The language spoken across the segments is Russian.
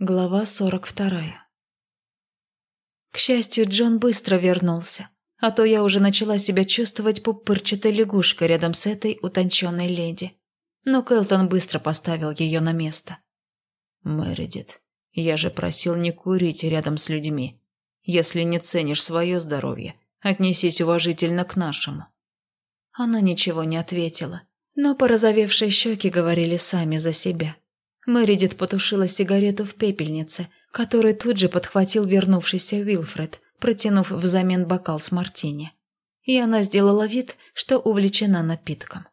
Глава сорок вторая. К счастью, Джон быстро вернулся, а то я уже начала себя чувствовать пупырчатой лягушкой рядом с этой утонченной леди. Но Кэлтон быстро поставил ее на место. «Мэридит, я же просил не курить рядом с людьми. Если не ценишь свое здоровье, отнесись уважительно к нашему». Она ничего не ответила, но порозовевшие щеки говорили сами за себя. Мэридит потушила сигарету в пепельнице, который тут же подхватил вернувшийся Уилфред, протянув взамен бокал с мартини. И она сделала вид, что увлечена напитком.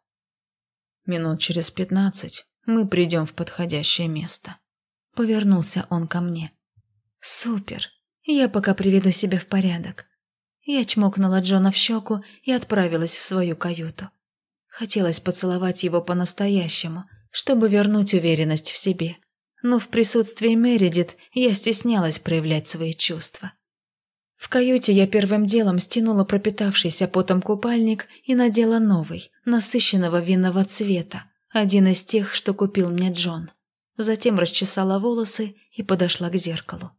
«Минут через пятнадцать мы придем в подходящее место». Повернулся он ко мне. «Супер! Я пока приведу себя в порядок». Я чмокнула Джона в щеку и отправилась в свою каюту. Хотелось поцеловать его по-настоящему – чтобы вернуть уверенность в себе. Но в присутствии Мередит я стеснялась проявлять свои чувства. В каюте я первым делом стянула пропитавшийся потом купальник и надела новый, насыщенного винного цвета, один из тех, что купил мне Джон. Затем расчесала волосы и подошла к зеркалу.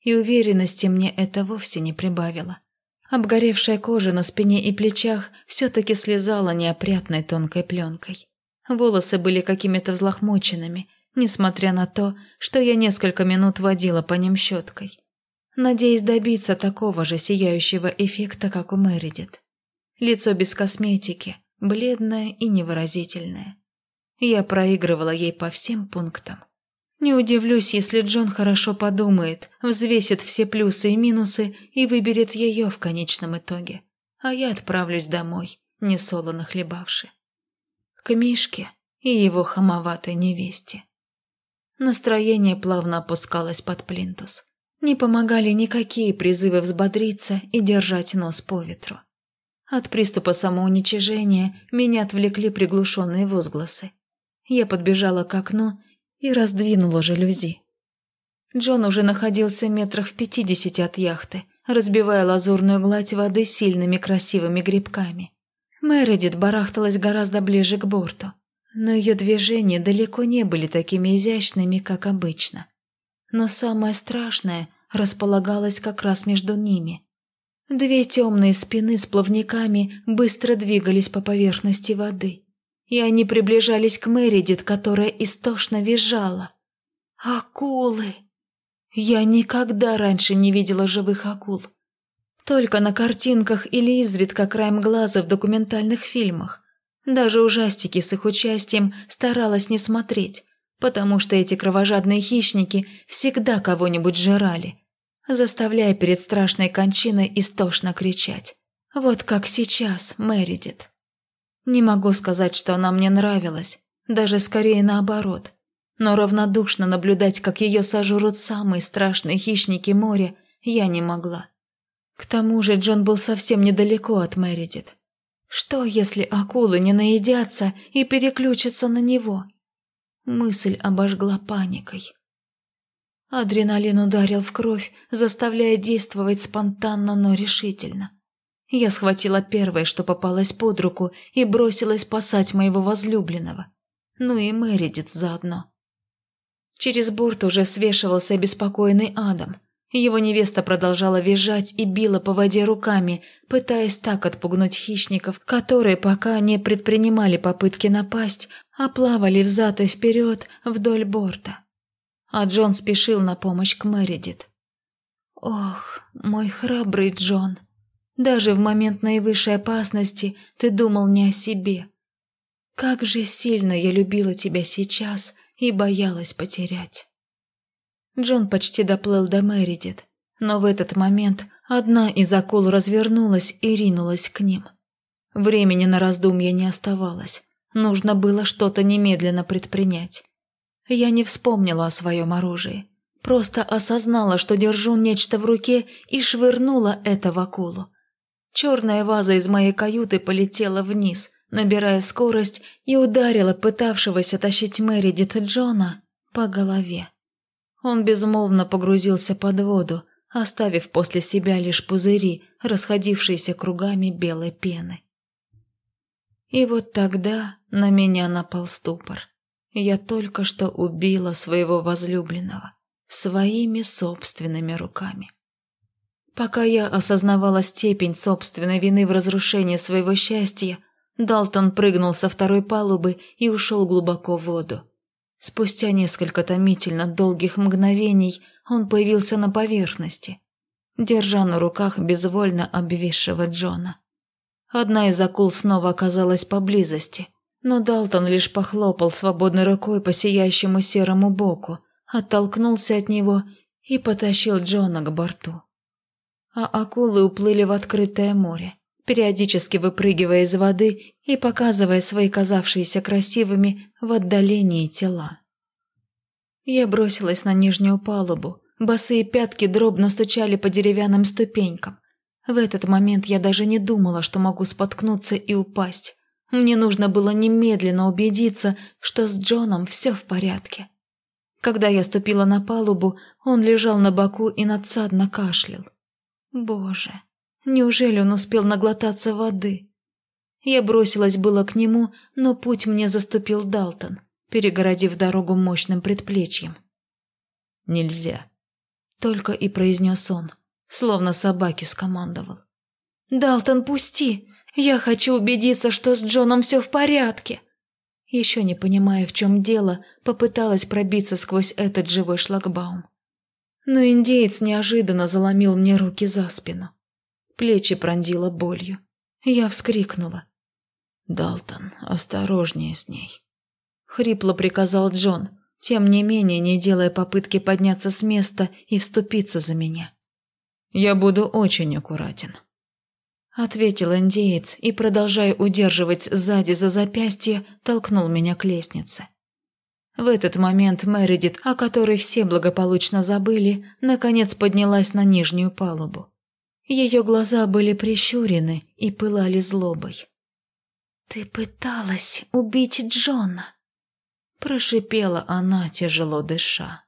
И уверенности мне это вовсе не прибавило. Обгоревшая кожа на спине и плечах все-таки слезала неопрятной тонкой пленкой. Волосы были какими-то взлохмоченными, несмотря на то, что я несколько минут водила по ним щеткой. Надеясь добиться такого же сияющего эффекта, как у Мэридит. Лицо без косметики, бледное и невыразительное. Я проигрывала ей по всем пунктам. Не удивлюсь, если Джон хорошо подумает, взвесит все плюсы и минусы и выберет ее в конечном итоге. А я отправлюсь домой, несолоно хлебавши к Мишке и его хамоватой невесте. Настроение плавно опускалось под плинтус. Не помогали никакие призывы взбодриться и держать нос по ветру. От приступа самоуничижения меня отвлекли приглушенные возгласы. Я подбежала к окну и раздвинула жалюзи. Джон уже находился метрах в пятидесяти от яхты, разбивая лазурную гладь воды сильными красивыми грибками. Мередит барахталась гораздо ближе к борту, но ее движения далеко не были такими изящными, как обычно. Но самое страшное располагалось как раз между ними. Две темные спины с плавниками быстро двигались по поверхности воды, и они приближались к Мередит, которая истошно визжала. «Акулы!» Я никогда раньше не видела живых акул. Только на картинках или изредка краем глаза в документальных фильмах. Даже ужастики с их участием старалась не смотреть, потому что эти кровожадные хищники всегда кого-нибудь жрали, заставляя перед страшной кончиной истошно кричать. Вот как сейчас, Мэридит. Не могу сказать, что она мне нравилась, даже скорее наоборот. Но равнодушно наблюдать, как ее сожрут самые страшные хищники моря, я не могла. К тому же Джон был совсем недалеко от Мэридит. Что, если акулы не наедятся и переключатся на него? Мысль обожгла паникой. Адреналин ударил в кровь, заставляя действовать спонтанно, но решительно. Я схватила первое, что попалось под руку, и бросилась спасать моего возлюбленного. Ну и Мэридит заодно. Через борт уже свешивался обеспокоенный Адам. Его невеста продолжала визжать и била по воде руками, пытаясь так отпугнуть хищников, которые пока не предпринимали попытки напасть, а плавали взад и вперед вдоль борта. А Джон спешил на помощь к Мэридит. «Ох, мой храбрый Джон, даже в момент наивысшей опасности ты думал не о себе. Как же сильно я любила тебя сейчас и боялась потерять». Джон почти доплыл до Мэридит, но в этот момент одна из акул развернулась и ринулась к ним. Времени на раздумья не оставалось, нужно было что-то немедленно предпринять. Я не вспомнила о своем оружии, просто осознала, что держу нечто в руке и швырнула это в акулу. Черная ваза из моей каюты полетела вниз, набирая скорость и ударила пытавшегося тащить Мэридит Джона по голове. Он безмолвно погрузился под воду, оставив после себя лишь пузыри, расходившиеся кругами белой пены. И вот тогда на меня напал ступор. Я только что убила своего возлюбленного. своими собственными руками. Пока я осознавала степень собственной вины в разрушении своего счастья, Далтон прыгнул со второй палубы и ушел глубоко в воду. Спустя несколько томительно долгих мгновений он появился на поверхности, держа на руках безвольно обвисшего Джона. Одна из акул снова оказалась поблизости, но Далтон лишь похлопал свободной рукой по сияющему серому боку, оттолкнулся от него и потащил Джона к борту. А акулы уплыли в открытое море, периодически выпрыгивая из воды и показывая свои казавшиеся красивыми в отдалении тела. Я бросилась на нижнюю палубу, босые пятки дробно стучали по деревянным ступенькам. В этот момент я даже не думала, что могу споткнуться и упасть. Мне нужно было немедленно убедиться, что с Джоном все в порядке. Когда я ступила на палубу, он лежал на боку и надсадно кашлял. Боже, неужели он успел наглотаться воды? Я бросилась было к нему, но путь мне заступил Далтон, перегородив дорогу мощным предплечьем. «Нельзя», — только и произнес он, словно собаки скомандовал. «Далтон, пусти! Я хочу убедиться, что с Джоном все в порядке!» Еще не понимая, в чем дело, попыталась пробиться сквозь этот живой шлагбаум. Но индеец неожиданно заломил мне руки за спину. Плечи пронзило болью. Я вскрикнула. «Далтон, осторожнее с ней», — хрипло приказал Джон, тем не менее не делая попытки подняться с места и вступиться за меня. «Я буду очень аккуратен», Ответил индеец и, продолжая удерживать сзади за запястье, толкнул меня к лестнице. В этот момент Мередит, о которой все благополучно забыли, наконец поднялась на нижнюю палубу. Ее глаза были прищурены и пылали злобой. «Ты пыталась убить Джона!» Прошипела она, тяжело дыша.